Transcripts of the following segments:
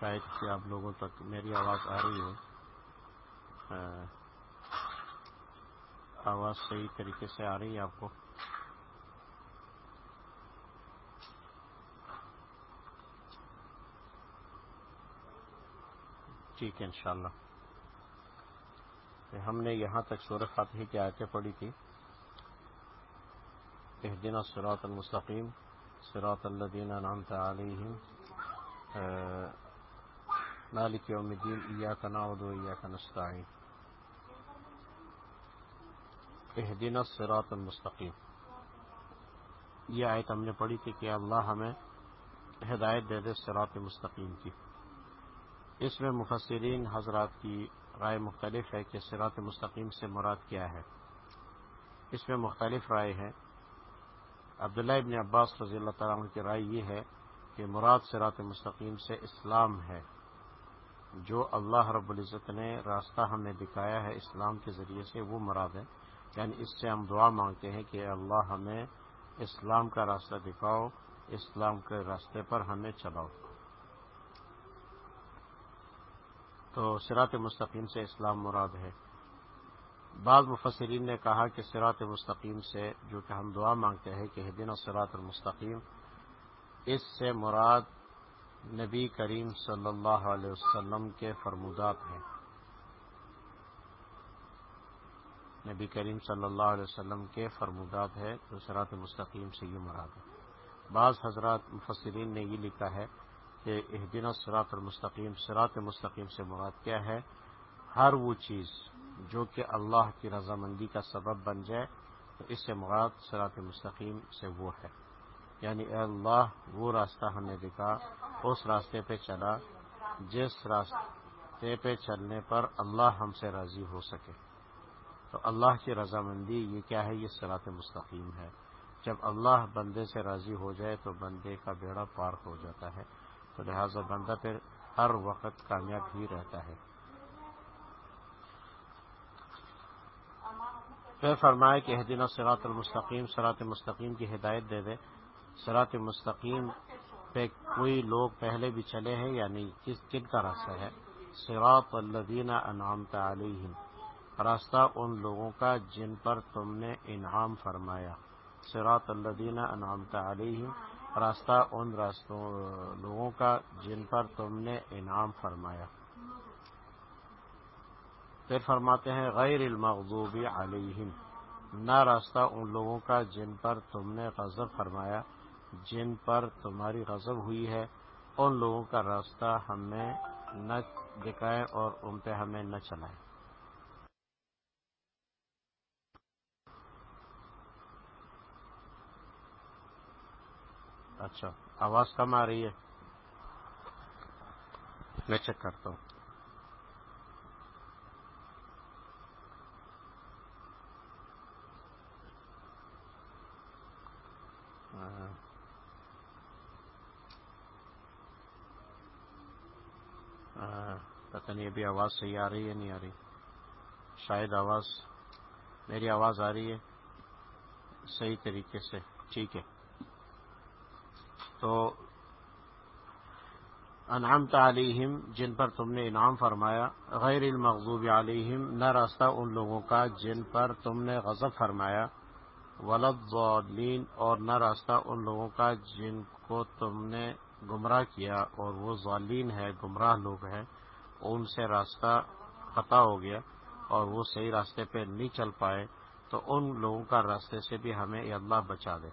شاید کہ آپ لوگوں تک میری آواز آ رہی ہے آواز صحیح طریقے سے آ رہی ہے آپ کو۔ ٹھیک ہے، انشاءاللہ۔ ہم نے یہاں تک سورہ فاتحی کی آیتیں پڑھی تھی اہدنا الصراط المستقیم، صراط الذین انعمت علیہم مالک یوم الدین، ایاک نعبد و ایاک نستعین. اہدنا الصراط المستقیم. یہ آیت ہم نے پڑھی تھی کہ اللہ ہمیں ہدایت دے دے صراط مستقیم کی. اس میں مفسرین حضرات کی رائے مختلف ہے کہ صراط مستقیم سے مراد کیا ہے. اس میں مختلف رائے ہے عبداللہ ابن عباس رضی اللہ تعالیٰ عنہ کی رائے یہ ہے کہ مراد سرات مستقیم سے اسلام ہے. جو اللہ رب العزت نے راستہ ہمیں دکھایا ہے اسلام کے ذریعے سے، وہ مراد ہے۔ یعنی اس سے ہم دعا مانگتے ہیں کہ اللہ ہمیں اسلام کا راستہ دکھاؤ، اسلام کے راستے پر ہمیں چلاؤ۔ تو سرات مستقیم سے اسلام مراد ہے۔ بعض مفسرین نے کہا کہ سرات مستقیم سے جو کہ ہم دعا مانگتے ہیں کہ دن و سرات المستقیم، اس سے مراد نبی کریم صلی اللہ علیہ وسلم کے فرمودات ہیں۔ نبی کریم صلی اللہ علیہ وسلم کے فرمودات ہے تو سرات مستقیم سے یہ مراد ہے بعض حضرات مفسرین نے یہ لکھا ہے کہ دن سرات المستقیم سرات مستقیم سے مراد کیا ہے؟ ہر وہ چیز جو کہ اللہ کی رضامندی کا سبب بن جائے، تو اس سے مراد سرات مستقیم سے وہ ہے۔ یعنی اے اللہ، وہ راستہ ہمیں دکھا اس راستے پہ چلا جس راستے پہ چلنے پر اللہ ہم سے راضی ہو سکے۔ تو اللہ کی رضامندی یہ کیا ہے؟ یہ سرات مستقیم ہے۔ جب اللہ بندے سے راضی ہو جائے تو بندے کا بیڑا پار ہو جاتا ہے۔ تو لہذا بندہ پھر ہر وقت کامیاب ہی رہتا ہے۔ پھر فرمائے کہ دن سرات المستقیم سرات مستقیم کی ہدایت دے دے۔ سرات مستقیم پہ کوئی لوگ پہلے بھی چلے ہیں یعنی کس کن کا راستہ ہے؟ سراط الدین انعام علیہم۔ راستہ ان لوگوں کا جن پر تم نے انعام فرمایا۔ سراط الدین انعام علیہم۔ راستہ ان راستوں، لوگوں کا جن پر تم نے انعام فرمایا۔ پھر فرماتے ہیں، غیر المغضوب علیہم۔ نہ راستہ ان لوگوں کا جن پر تم نے غضب فرمایا۔ جن پر تمہاری غضب ہوئی ہے، ان لوگوں کا راستہ ہمیں نہ دکھائے اور ان پہ ہمیں نہ چلائے اچھا آواز کم آ رہی ہے۔ میں چیک کرتا ہوں۔ ہاں۔ پتہ نہیں ابھی آواز صحیح آ رہی ہے نہیں آ رہی۔ شاید آواز، میری آواز آ رہی ہے صحیح طریقے سے۔ ٹھیک ہے۔ تو انعام علیہم، جن پر تم نے انعام فرمایا، غیر المغضوب علیہم، نہ راستہ ان لوگوں کا جن پر تم نے غضب فرمایا ولد اور نہ راستہ ان لوگوں کا جن کو تم نے گمراہ کیا اور وہ ظالین ہے گمراہ لوگ ہیں، ان سے راستہ خطا ہو گیا اور وہ صحیح راستے پہ نہیں چل پائے، تو ان لوگوں کا راستے سے بھی ہمیں اللہ بچا دے۔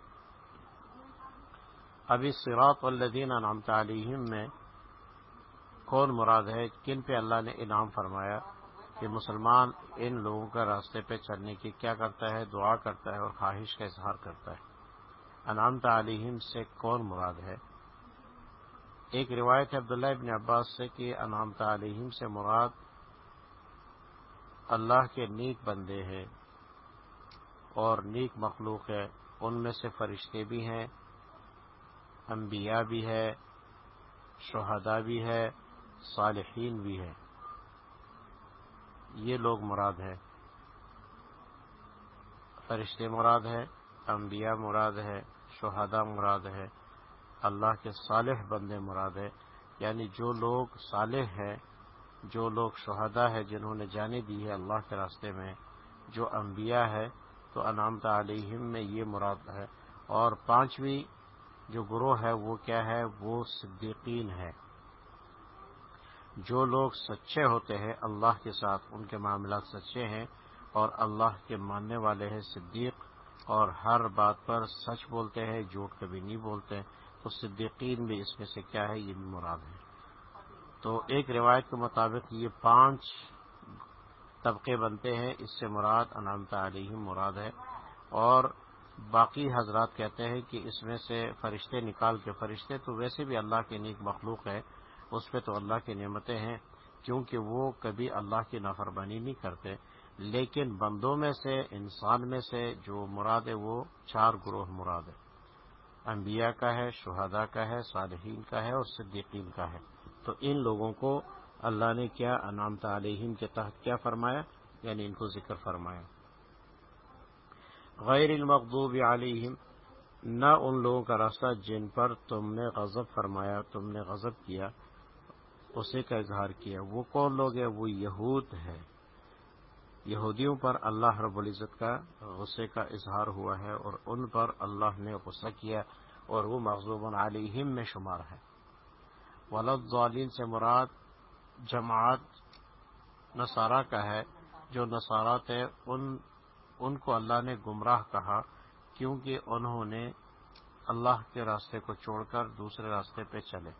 ابھی سراط الدین انعام تعلیم میں کون مراد ہے؟ کن پہ اللہ نے انعام فرمایا کہ مسلمان ان لوگوں کا راستے پہ چلنے کی کیا کرتا ہے؟ دعا کرتا ہے اور خواہش کا اظہار کرتا ہے۔ انعام تعلیم سے کون مراد ہے؟ ایک روایت ہے عبداللہ ابن عباس سے کہ انعام تعلیم سے مراد اللہ کے نیک بندے ہیں اور نیک مخلوق ہے۔ ان میں سے فرشتے بھی ہیں، انبیاء بھی ہے، شہداء بھی ہے، صالحین بھی ہے یہ لوگ مراد ہے فرشتے مراد ہے انبیاء مراد ہے شہداء مراد ہے اللہ کے صالح بندے مراد ہے۔ یعنی جو لوگ صالح ہیں، جو لوگ شہدا ہے جنہوں نے جانے دی ہے اللہ کے راستے میں، جو انبیاء ہے تو انعامت علیہم میں یہ مراد ہے۔ اور پانچویں جو گروہ ہے، وہ کیا ہے؟ وہ صدیقین ہے جو لوگ سچے ہوتے ہیں، اللہ کے ساتھ ان کے معاملات سچے ہیں اور اللہ کے ماننے والے ہیں صدیق، اور ہر بات پر سچ بولتے ہیں، جھوٹ کبھی نہیں بولتے۔ تو صدیقین بھی اس میں سے کیا ہے؟ یہ بھی مراد ہے۔ تو ایک روایت کے مطابق یہ پانچ طبقے بنتے ہیں۔ اس سے مراد انعامت علیہ مراد ہے۔ اور باقی حضرات کہتے ہیں کہ اس میں سے فرشتے نکال کے فرشتے تو ویسے بھی اللہ کے نیک مخلوق ہے اس پہ تو اللہ کی نعمتیں ہیں۔ کیونکہ وہ کبھی اللہ کی نافرمانی نہیں کرتے۔ لیکن بندوں میں سے، انسان میں سے جو مراد ہے وہ چار گروہ مراد ہے انبیاء کا ہے، شہداء کا ہے، صالحین کا ہے اور صدیقین کا ہے۔ تو ان لوگوں کو اللہ نے کیا انعام تعلیم کے تحت کیا فرمایا؟ یعنی ان کو ذکر فرمایا۔ غیر المغضوب علیہم، نہ ان لوگوں کا راستہ جن پر تم نے غضب فرمایا، تم نے غضب کیا، اسے کا اظہار کیا۔ وہ کون لوگ ہیں؟ وہ یہود ہے یہودیوں پر اللہ رب العزت کا غصے کا اظہار ہوا ہے اور ان پر اللہ نے غصہ کیا اور وہ مغضوب علیہم میں شمار ہے ولد ضالین سے مراد جماعت نصارہ کا ہے، جو نصارات ہے ان ان کو اللہ نے گمراہ کہا کیونکہ انہوں نے اللہ کے راستے کو چھوڑ کر دوسرے راستے پہ چلے۔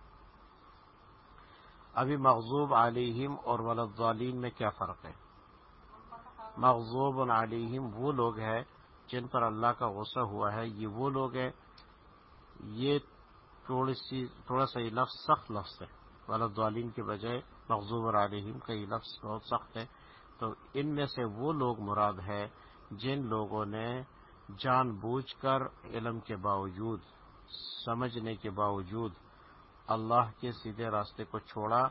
ابھی مغزوب علیہم اور ولدالین میں کیا فرق ہے؟ مغزوب علیہم وہ لوگ ہیں جن پر اللہ کا غصہ ہوا ہے۔ یہ وہ لوگ ہیں، یہ تھوڑی سی، تھوڑا سا یہ لفظ سخت لفظ ہے۔ ولدالین کے بجائے مغزوب علیہم کا یہ لفظ بہت سخت ہے۔ تو ان میں سے وہ لوگ مراد ہے جن لوگوں نے جان بوجھ کر علم کے باوجود، سمجھنے کے باوجود اللہ کے سیدھے راستے کو چھوڑا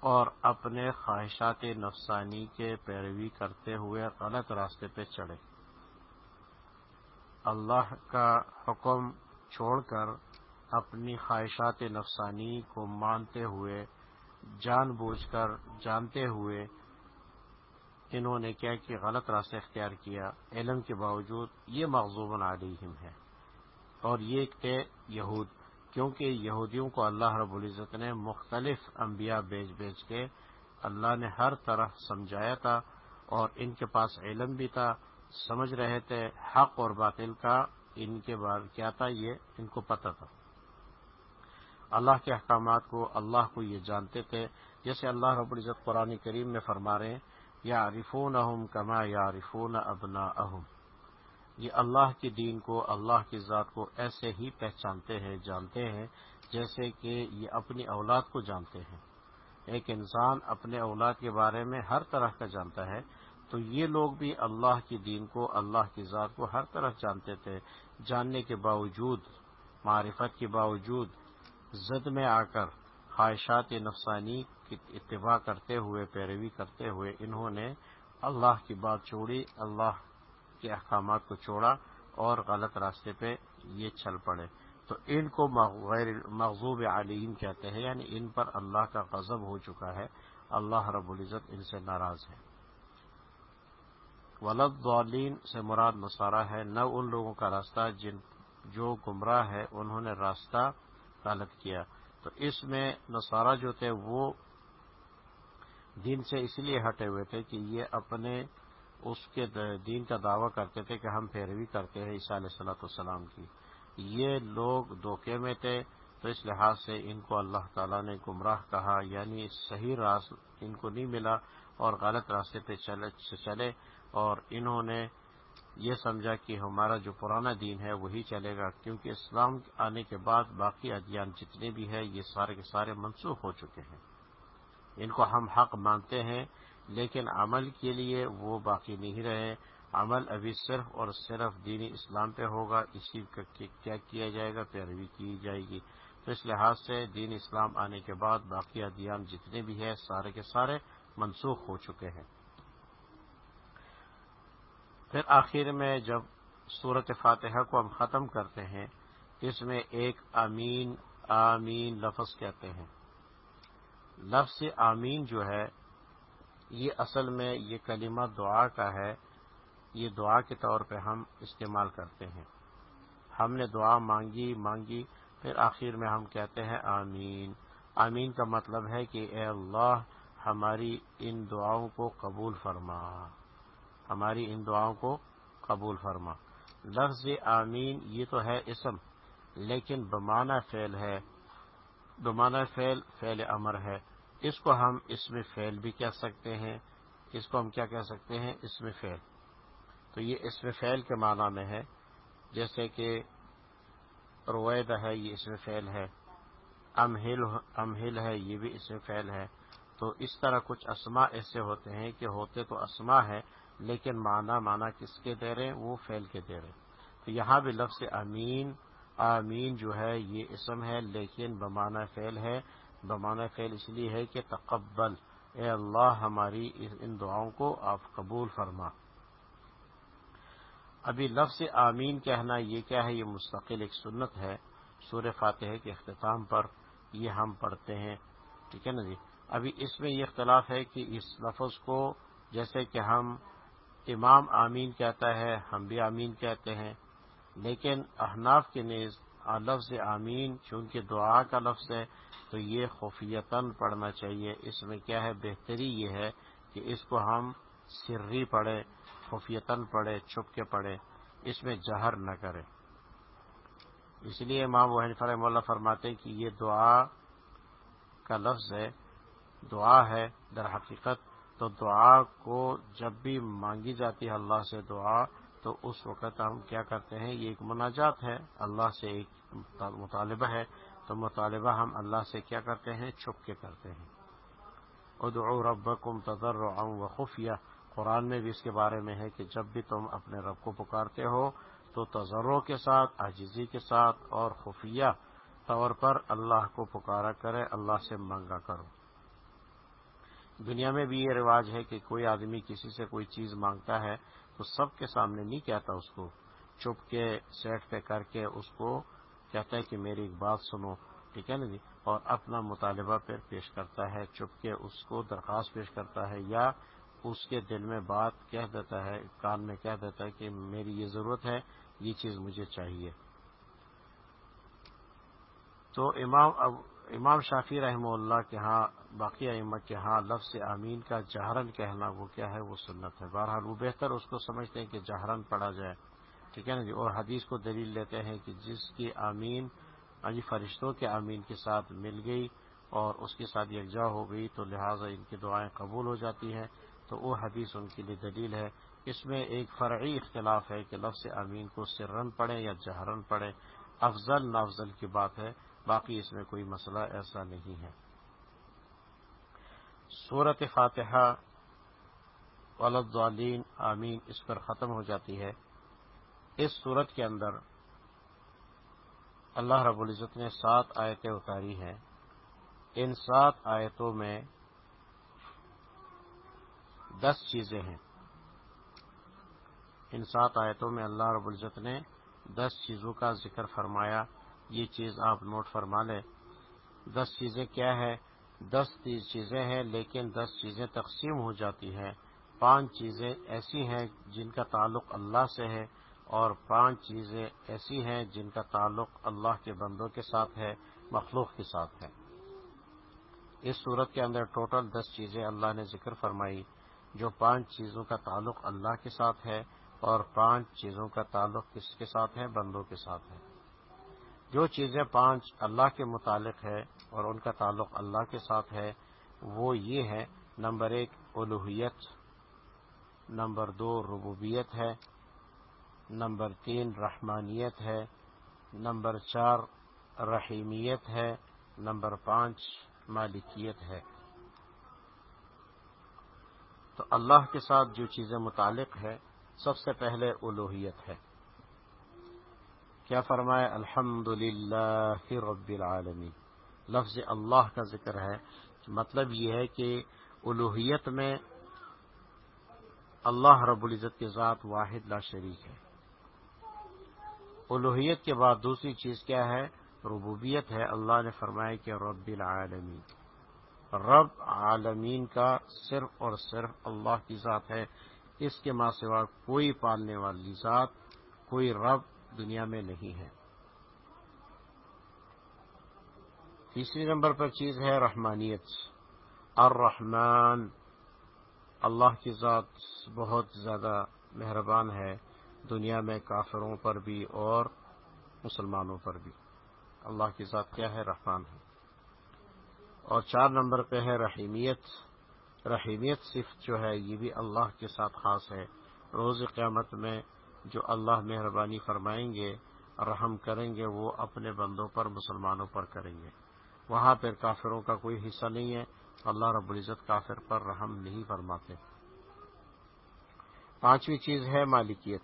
اور اپنے خواہشات نفسانی کے پیروی کرتے ہوئے غلط راستے پہ چڑھے۔ اللہ کا حکم چھوڑ کر اپنی خواہشات نفسانی کو مانتے ہوئے، جان بوجھ کر جانتے ہوئے انہوں نے کیا کہ غلط راستہ اختیار کیا۔ علم کے باوجود یہ مغزوب علیہم ہے۔ اور یہ تھے یہود کیونکہ یہودیوں کو اللہ رب العزت نے مختلف انبیاء بیچ بیچ کے اللہ نے ہر طرح سمجھایا تھا اور ان کے پاس علم بھی تھا، سمجھ رہے تھے حق اور باطل کا، ان کے بعد کیا تھا یہ؟ ان کو پتہ تھا۔ اللہ کے احکامات کو، اللہ کو یہ جانتے تھے، جیسے اللہ رب العزت قرآن کریم میں فرما رہے ہیں یا عارفون اہم کما یا عارفون ابنا اہم یہ اللہ کے دین کو، اللہ کی ذات کو ایسے ہی پہچانتے ہیں، جانتے ہیں جیسے کہ یہ اپنی اولاد کو جانتے ہیں۔ ایک انسان اپنے اولاد کے بارے میں ہر طرح کا جانتا ہے، تو یہ لوگ بھی اللہ کی دین کو، اللہ کی ذات کو ہر طرح جانتے تھے۔ جاننے کے باوجود، معرفت کے باوجود زد میں آ کر خواہشات نفسانی کی اتباع کرتے ہوئے، پیروی کرتے ہوئے انہوں نے اللہ کی بات چھوڑی، اللہ کے احکامات کو چھوڑا اور غلط راستے پہ یہ چل پڑے۔ تو ان کو غیر مغزوب علیم کہتے ہیں یعنی ان پر اللہ کا غضب ہو چکا ہے۔ اللہ رب العزت ان سے ناراض ہے۔ ولد دولین سے مراد مسارہ ہے، نہ ان لوگوں کا راستہ جن جو گمراہ ہے، انہوں نے راستہ غلط کیا۔ تو اس میں نصارہ جو تھے، وہ دین سے اس لیے ہٹے ہوئے تھے کہ یہ اپنے اس کے دین کا دعویٰ کرتے تھے کہ ہم پیروی کرتے ہیں عیسیٰ علیہ صلاح السلام کی۔ یہ لوگ دھوکے میں تھے، تو اس لحاظ سے ان کو اللہ تعالیٰ نے گمراہ کہا یعنی صحیح راست ان کو نہیں ملا اور غلط راستے پہ چلے اور انہوں نے یہ سمجھا کہ ہمارا جو پرانا دین ہے وہی چلے گا، کیونکہ اسلام آنے کے بعد باقی ادیان جتنے بھی ہیں، یہ سارے کے سارے منسوخ ہو چکے ہیں۔ ان کو ہم حق مانتے ہیں لیکن عمل کے لیے وہ باقی نہیں رہے۔ عمل ابھی صرف اور صرف دینی اسلام پہ ہوگا، اسی کا کیا کیا جائے گا، پیروی کی جائے گی۔ تو اس لحاظ سے دین اسلام آنے کے بعد باقی ادیان جتنے بھی ہیں، سارے کے سارے منسوخ ہو چکے ہیں۔ پھر آخر میں جب صورت فاتحہ کو ہم ختم کرتے ہیں، اس میں ایک امین آمین لفظ کہتے ہیں۔ لفظ آمین جو ہے یہ اصل میں یہ کلمہ دعا کا ہے، یہ دعا کے طور پہ ہم استعمال کرتے ہیں۔ ہم نے دعا مانگی مانگی، پھر آخر میں ہم کہتے ہیں آمین۔ آمین کا مطلب ہے کہ اے اللہ، ہماری ان دعاؤں کو قبول فرما۔ ہماری ان دعاؤں کو قبول فرما۔ لفظ آمین یہ تو ہے اسم، لیکن بمانہ فعل ہے بمانہ فعل فعل امر ہے۔ اس کو ہم اس میں فعل بھی کہہ سکتے ہیں، اس کو ہم کیا کہہ سکتے ہیں؟ اس میں فعل۔ تو یہ اس میں فعل کے معنی میں ہے۔ جیسے کہ رویدہ ہے، یہ اس میں فعل ہے۔ امہل امہل ہے، یہ بھی اس میں فعل ہے۔ تو اس طرح کچھ اسما ایسے ہوتے ہیں کہ ہوتے تو اسما ہے لیکن معنی معنی کس کے دے رہے وہ فعل کے دے رہے ہیں۔ تو یہاں بھی لفظ امین، آمین جو ہے، یہ اسم ہے، لیکن بمانہ فعل ہے۔ بمانہ فعل اس لیے ہے کہ تقبل۔ اے اللہ، ہماری ان دعاؤں کو آپ قبول فرما۔ ابھی لفظ آمین کہنا یہ کیا ہے؟ یہ مستقل ایک سنت ہے سور فاتح کے اختتام پر یہ ہم پڑھتے ہیں۔ ٹھیک ہے نا جی؟ ابھی اس میں یہ اختلاف ہے کہ اس لفظ کو جیسے کہ ہم امام آمین کہتا ہے، ہم بھی آمین کہتے ہیں، لیکن احناف کے نیز لفظ آمین، چونکہ دعا کا لفظ ہے، تو یہ خفیتاً پڑھنا چاہیے۔ اس میں کیا ہے؟ بہتری یہ ہے کہ اس کو ہم سری پڑھیں، خفیتاً پڑھے چھپ کے پڑھے اس میں جہر نہ کرے اس لیے امام وہ فرم اللہ فرماتے کہ یہ دعا کا لفظ ہے، دعا ہے در حقیقت، تو دعا کو جب بھی مانگی جاتی ہے اللہ سے دعا تو اس وقت ہم کیا کرتے ہیں؟ یہ ایک مناجات ہے۔ اللہ سے ایک مطالبہ ہے۔ تو مطالبہ ہم اللہ سے کیا کرتے ہیں؟ چھپ کے کرتے ہیں۔ ادعو ربکم تضرعا و خفیہ۔ قرآن میں بھی اس کے بارے میں ہے کہ جب بھی تم اپنے رب کو پکارتے ہو تو تجروں کے ساتھ، عاجزی کے ساتھ اور خفیہ طور پر اللہ کو پکارا کرے، اللہ سے مانگا کرو۔ دنیا میں بھی یہ رواج ہے کہ کوئی آدمی کسی سے کوئی چیز مانگتا ہے تو سب کے سامنے نہیں کہتا اس کو، چپ کے سیٹ پہ کر کے اس کو کہتا ہے کہ میری ایک بات سنو، ٹھیک ہے نا جی؟ اور اپنا مطالبہ پھر پیش کرتا ہے، چپ کے اس کو درخواست پیش کرتا ہے یا اس کے دل میں بات کہہ دیتا ہے، کان میں کہہ دیتا ہے کہ میری یہ ضرورت ہے، یہ چیز مجھے چاہیے۔ تو امام امام شافی رحمہ اللہ کے ہاں باقی امت کے ہاں لفظ آمین کا جہرن کہنا وہ کیا ہے؟ وہ سنت ہے۔ بہرحال وہ بہتر اس کو سمجھتے ہیں کہ جہرن پڑھا جائے۔ ٹھیک ہے نا جی؟ اور حدیث کو دلیل لیتے ہیں کہ جس کی آمین علی فرشتوں کے آمین کے ساتھ مل گئی اور اس کے ساتھ یکجا ہو گئی، تو لہٰذا ان کی دعائیں قبول ہو جاتی ہیں۔ تو وہ حدیث ان کے لیے دلیل ہے۔ اس میں ایک فرعی اختلاف ہے کہ لفظ امین کو سرن پڑے یا جہرن پڑے افضل نافضل کی بات ہے۔ باقی اس میں کوئی مسئلہ ایسا نہیں ہے۔ صورت فاتحہ ولدالین آمین، اس پر ختم ہو جاتی ہے۔ اس صورت کے اندر اللہ رب العزت نے سات آیتیں اتاری ہیں۔ ان سات آیتوں میں دس چیزیں ہیں۔ ان سات آیتوں میں اللہ رب العزت نے دس چیزوں کا ذکر فرمایا۔ یہ چیز آپ نوٹ فرما لیں۔ دس چیزیں کیا ہے دس چیزیں ہیں، لیکن دس چیزیں تقسیم ہو جاتی ہیں۔ پانچ چیزیں ایسی ہیں جن کا تعلق اللہ سے ہے اور پانچ چیزیں ایسی ہیں جن کا تعلق اللہ کے بندوں کے ساتھ ہے، مخلوق کے ساتھ ہے۔ اس صورت کے اندر ٹوٹل دس چیزیں اللہ نے ذکر فرمائی، جو پانچ چیزوں کا تعلق اللہ کے ساتھ ہے اور پانچ چیزوں کا تعلق کس کے ساتھ ہے؟ بندوں کے ساتھ ہے۔ جو چیزیں پانچ اللہ کے متعلق ہے اور ان کا تعلق اللہ کے ساتھ ہے، وہ یہ ہے نمبر ایک الوحیت نمبر دو ربوبیت ہے، نمبر تین رحمانیت ہے، نمبر چار رحیمیت ہے، نمبر پانچ مالکیت ہے۔ تو اللہ کے ساتھ جو چیزیں متعلق ہے سب سے پہلے الوحیت ہے۔ کیا فرمائے الحمد للہ رب العالمین۔ لفظ اللہ کا ذکر ہے مطلب یہ ہے کہ الوحیت میں اللہ رب العزت کے ذات واحد لا شریک ہے۔ الوحیت کے بعد دوسری چیز کیا ہے؟ ربوبیت ہے۔ اللہ نے فرمایا کہ رب العالمین۔ رب عالمین کا صرف اور صرف اللہ کی ذات ہے۔ اس کے ماں سوا کوئی پالنے والی ذات، کوئی رب دنیا میں نہیں ہے۔ تیسری نمبر پر چیز ہے رحمانیت۔ الرحمن اللہ کی ذات بہت زیادہ مہربان ہے دنیا میں کافروں پر بھی اور مسلمانوں پر بھی۔ اللہ کی ذات کیا ہے؟ رحمان ہے۔ اور چار نمبر پہ ہے رحیمیت۔ رحیمیت صرف جو ہے، یہ بھی اللہ کے ساتھ خاص ہے۔ روز قیامت میں جو اللہ مہربانی فرمائیں گے، رحم کریں گے، وہ اپنے بندوں پر، مسلمانوں پر کریں گے۔ وہاں پھر کافروں کا کوئی حصہ نہیں ہے۔ اللہ رب العزت کافر پر رحم نہیں فرماتے۔ پانچویں چیز ہے مالکیت۔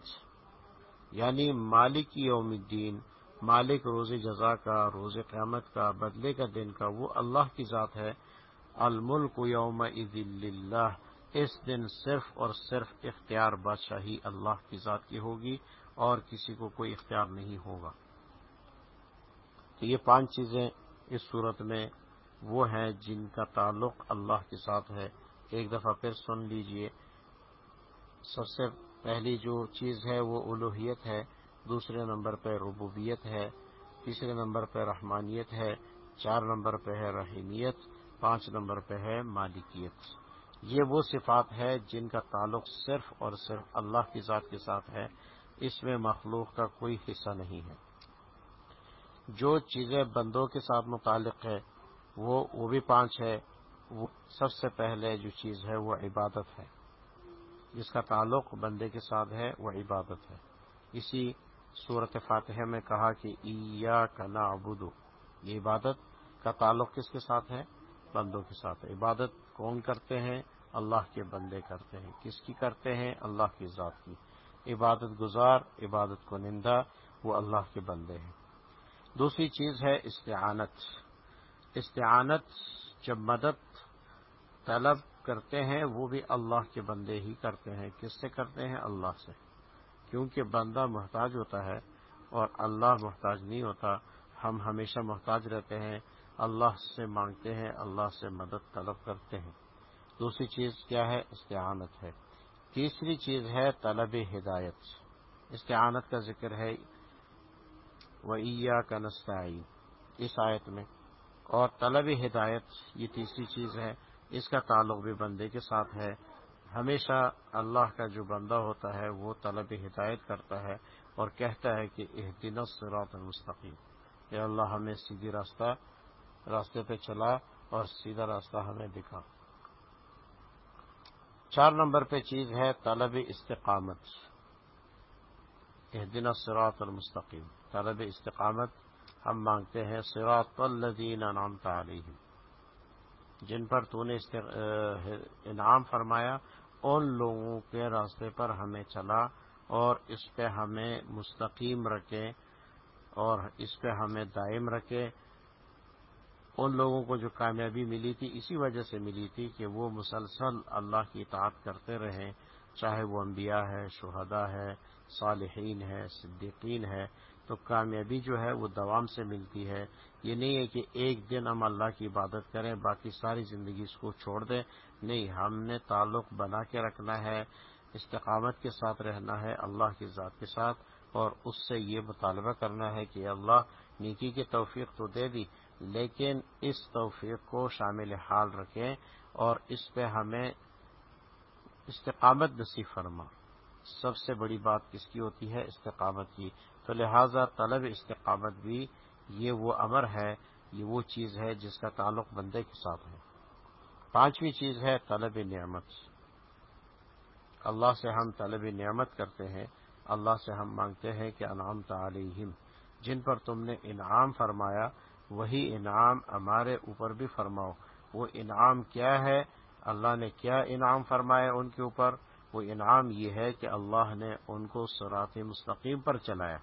یعنی مالک یوم الدین، مالک روز جزا کا، روز قیامت کا، بدلے کا دن کا، وہ اللہ کی ذات ہے۔ الملک یوم عید اللہ اس دن صرف اور صرف اختیار بادشاہی اللہ کی ذات کی ہوگی اور کسی کو کوئی اختیار نہیں ہوگا۔ تو یہ پانچ چیزیں اس صورت میں وہ ہیں جن کا تعلق اللہ کے ساتھ ہے۔ ایک دفعہ پھر سن لیجیے۔ سب سے پہلی جو چیز ہے وہ الوحیت ہے۔ دوسرے نمبر پہ ربوبیت ہے۔ تیسرے نمبر پہ رحمانیت ہے۔ چار نمبر پہ ہے رحیمیت۔ پانچ نمبر پہ ہے مالکیت۔ یہ وہ صفات ہے جن کا تعلق صرف اور صرف اللہ کی ذات کے ساتھ ہے، اس میں مخلوق کا کوئی حصہ نہیں ہے۔ جو چیزیں بندوں کے ساتھ متعلق ہے وہ وہ بھی پانچ ہے وہ سب سے پہلے جو چیز ہے، وہ عبادت ہے۔ جس کا تعلق بندے کے ساتھ ہے، وہ عبادت ہے۔ اسی صورت فاتحہ میں کہا کہ ایا کا نا یہ عبادت کا تعلق کس کے ساتھ ہے؟ بندوں کے ساتھ۔ عبادت کون کرتے ہیں؟ اللہ کے بندے کرتے ہیں۔ کس کی کرتے ہیں؟ اللہ کی ذات کی۔ عبادت گزار، عبادت کو نندا، وہ اللہ کے بندے ہیں۔ دوسری چیز ہے استعانت۔ استعانت جب مدد، طلب کرتے ہیں، وہ بھی اللہ کے بندے ہی کرتے ہیں۔ کس سے کرتے ہیں؟ اللہ سے۔ کیونکہ بندہ محتاج ہوتا ہے اور اللہ محتاج نہیں ہوتا، ہم ہمیشہ محتاج رہتے ہیں۔ اللہ سے مانگتے ہیں، اللہ سے مدد، طلب کرتے ہیں۔ دوسری چیز کیا ہے؟ استعانت ہے۔ تیسری چیز ہے طلب ہدایت۔ استعانت کا ذکر ہے۔ کا نسطین اس آیت میں۔ اور طلب ہدایت یہ تیسری چیز ہے۔ اس کا تعلق بھی بندے کے ساتھ ہے۔ ہمیشہ اللہ کا جو بندہ ہوتا ہے، وہ طلب ہدایت کرتا ہے اور کہتا ہے کہ دن سرات المستقیم۔ کہ اللہ، ہمیں سیدھی راستہ راستے پہ چلا اور سیدھا راستہ ہمیں دکھا۔ چار نمبر پہ چیز ہے طلب استقامت دن سرات المستقیم۔ طلب استقامت ہم مانگتے ہیں سراط الذین انعمت علیہم۔ جن پر تو نے انعام فرمایا، ان لوگوں کے راستے پر ہمیں چلا اور اس پہ ہمیں مستقیم رکھے اور اس پہ ہمیں دائم رکھے۔ ان لوگوں کو جو کامیابی ملی تھی، اسی وجہ سے ملی تھی کہ وہ مسلسل اللہ کی اطاعت کرتے رہیں۔ چاہے وہ انبیاء ہے شہداء ہے صالحین ہے صدیقین ہے تو کامیابی جو ہے وہ دوام سے ملتی ہے۔ یہ نہیں ہے کہ ایک دن ہم اللہ کی عبادت کریں، باقی ساری زندگی اس کو چھوڑ دیں۔ نہیں، ہم نے تعلق بنا کے رکھنا ہے، استقامت کے ساتھ رہنا ہے، اللہ کی ذات کے ساتھ، اور اس سے یہ مطالبہ کرنا ہے کہ اللہ نیکی کی توفیق تو دے دی۔ لیکن اس توفیق کو شامل حال رکھیں اور اس پہ ہمیں استقامت نصیب فرما۔ سب سے بڑی بات کس کی ہوتی ہے؟ استقامت کی۔ تو لہذا طلب استقامت بھی یہ وہ امر ہے، یہ وہ چیز ہے جس کا تعلق بندے کے ساتھ ہے۔ پانچویں چیز ہے طلب نعمت۔ اللہ سے ہم طلب نعمت کرتے ہیں۔ اللہ سے ہم مانگتے ہیں کہ انعام تعلیم جن پر تم نے انعام فرمایا وہی انعام ہمارے اوپر بھی فرماؤ۔ وہ انعام کیا ہے؟ اللہ نے کیا انعام فرمایا ان کے اوپر؟ وہ انعام یہ ہے کہ اللہ نے ان کو سرات مستقیم پر چلایا۔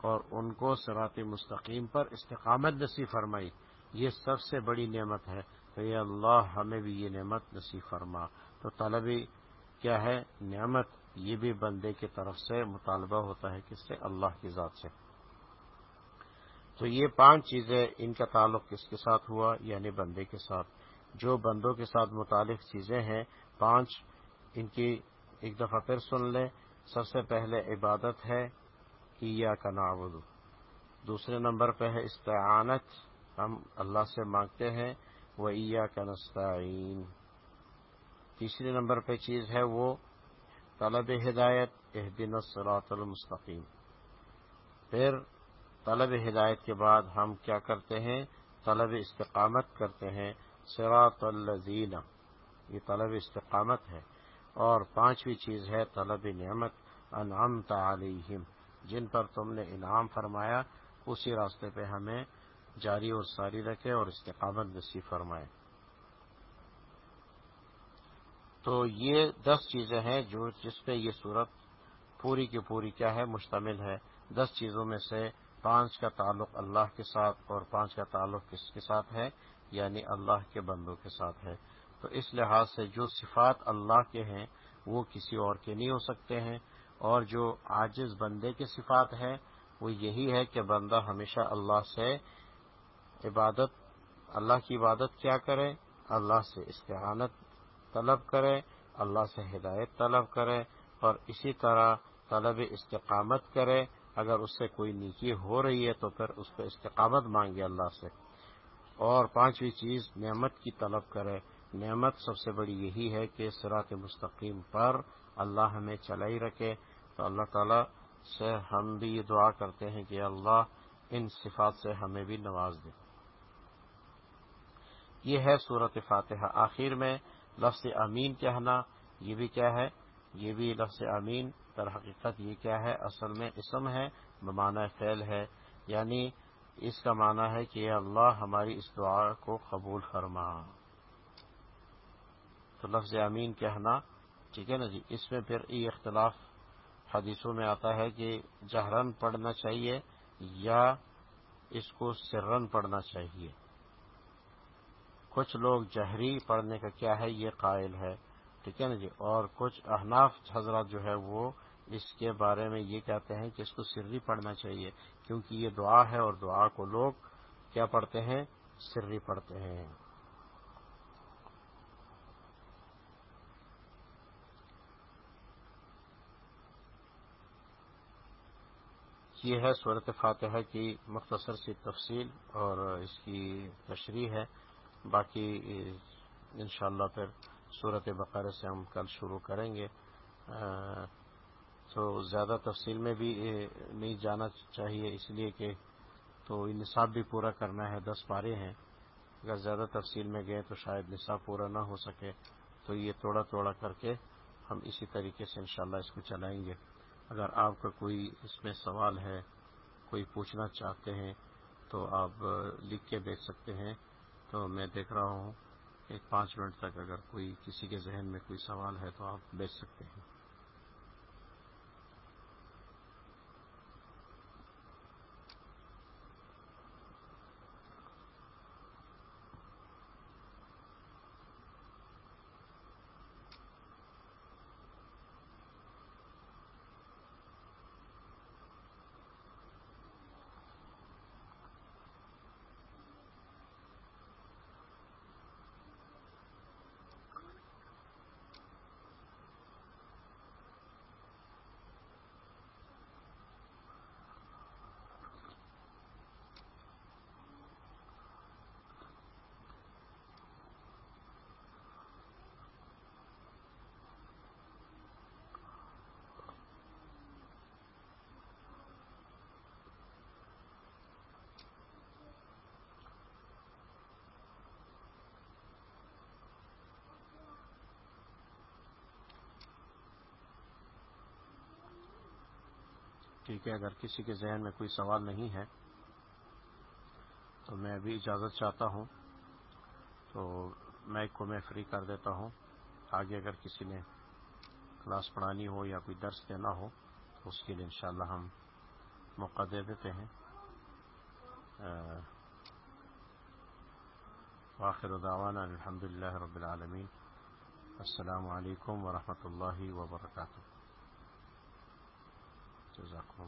اور ان کو سرات مستقیم پر استقامت نصیب فرمائی۔ یہ سب سے بڑی نعمت ہے۔ تو یہ اللہ، ہمیں بھی یہ نعمت نصیب فرما۔ تو طلبی کیا ہے؟ نعمت یہ بھی بندے کی طرف سے مطالبہ ہوتا ہے کس سے؟ اللہ کی ذات سے۔ تو یہ پانچ چیزیں ان کا تعلق کس کے ساتھ ہوا؟ یعنی بندے کے ساتھ۔ جو بندوں کے ساتھ متعلق چیزیں ہیں، پانچ ان کی ایک دفعہ پھر سن لیں۔ سب سے پہلے عبادت ہے ایا کا نعبد۔ دوسرے نمبر پہ ہے استعانت۔ ہم اللہ سے مانگتے ہیں، وہ ایا کا نستعین۔ تیسرے نمبر پہ چیز ہے وہ طلب ہدایت اہدن الصراط المستقیم۔ پھر طلب ہدایت کے بعد ہم کیا کرتے ہیں؟ طلب استقامت کرتے ہیں۔ سراط الزین یہ طلب استقامت ہے۔ اور پانچویں چیز ہے طلب نعمت، انعمت علیہم۔ جن پر تم نے انعام فرمایا، اسی راستے پہ ہمیں جاری اور ساری رکھے اور استقامت نصیب فرمائے۔ تو یہ دس چیزیں ہیں جو جس پہ یہ صورت پوری کی پوری کیا ہے، مشتمل ہے۔ دس چیزوں میں سے پانچ کا تعلق اللہ کے ساتھ اور پانچ کا تعلق کس کے ساتھ ہے؟ یعنی اللہ کے بندوں کے ساتھ ہے۔ تو اس لحاظ سے جو صفات اللہ کے ہیں، وہ کسی اور کے نہیں ہو سکتے ہیں۔ اور جو عاجز بندے کے صفات ہیں، وہ یہی ہے کہ بندہ ہمیشہ اللہ سے عبادت، اللہ کی عبادت کیا کرے؟ اللہ سے استعانت طلب کرے، اللہ سے ہدایت طلب کرے اور اسی طرح طلب استقامت کرے۔ اگر اس سے کوئی نیکی ہو رہی ہے تو پھر اس پہ استقامت مانگے اللہ سے۔ اور پانچویں چیز، نعمت کی طلب کرے۔ نعمت سب سے بڑی یہی ہے کہ سرات مستقیم پر اللہ ہمیں چلائی رکھے۔ تو اللہ تعالی سے ہم بھی یہ دعا کرتے ہیں کہ اللہ ان صفات سے ہمیں بھی نواز دے۔ یہ ہے صورت فاتحہ۔ آخر میں لفظ امین کہنا، یہ بھی کیا ہے؟ یہ بھی لفظ امین در حقیقت یہ کیا ہے؟ اصل میں اسم ہے بمانہ فعل ہے۔ یعنی اس کا معنی ہے کہ اللہ ہماری اس دعا کو قبول فرما۔ تو لفظ امین کہنا، ٹھیک ہے نا جی؟ اس میں پھر یہ اختلاف حدیثوں میں آتا ہے کہ جہرن پڑھنا چاہیے یا اس کو سرن پڑھنا چاہیے۔ کچھ لوگ جہری پڑھنے کا کیا ہے، یہ قائل ہے۔ ٹھیک ہے نا جی؟ اور کچھ احناف حضرات جو ہے وہ اس کے بارے میں یہ کہتے ہیں کہ اس کو سری پڑھنا چاہیے، کیونکہ یہ دعا ہے اور دعا کو لوگ کیا پڑھتے ہیں؟ سری پڑھتے ہیں۔ یہ ہے صورت فاتحہ کی مختصر سی تفصیل اور اس کی تشریح ہے۔ باقی انشاءاللہ پھر صورت بقرہ سے ہم کل شروع کریں گے۔ تو زیادہ تفصیل میں بھی نہیں جانا چاہیے، اس لیے کہ تو نصاب بھی پورا کرنا ہے، دس پارے ہیں۔ اگر زیادہ تفصیل میں گئے تو شاید نصاب پورا نہ ہو سکے۔ تو یہ توڑا توڑا کر کے ہم اسی طریقے سے انشاءاللہ اس کو چلائیں گے۔ اگر آپ کا کوئی اس میں سوال ہے، کوئی پوچھنا چاہتے ہیں، تو آپ لکھ کے بیچ سکتے ہیں۔ تو میں دیکھ رہا ہوں۔ ایک پانچ منٹ تک اگر کوئی کسی کے ذہن میں کوئی سوال ہے تو آپ بیچ سکتے ہیں۔ ٹھیک ہے، اگر کسی کے ذہن میں کوئی سوال نہیں ہے، تو میں ابھی اجازت چاہتا ہوں۔ تو مائک کو میں فری کر دیتا ہوں۔ آگے اگر کسی نے کلاس پڑھانی ہو یا کوئی درس دینا ہو، تو اس کے لیے انشاءاللہ ہم موقع دے دیتے ہیں۔ واخر دعوانا الحمد للہ رب العالمین۔ السلام علیکم ورحمۃ اللہ وبرکاتہ۔ جزاكم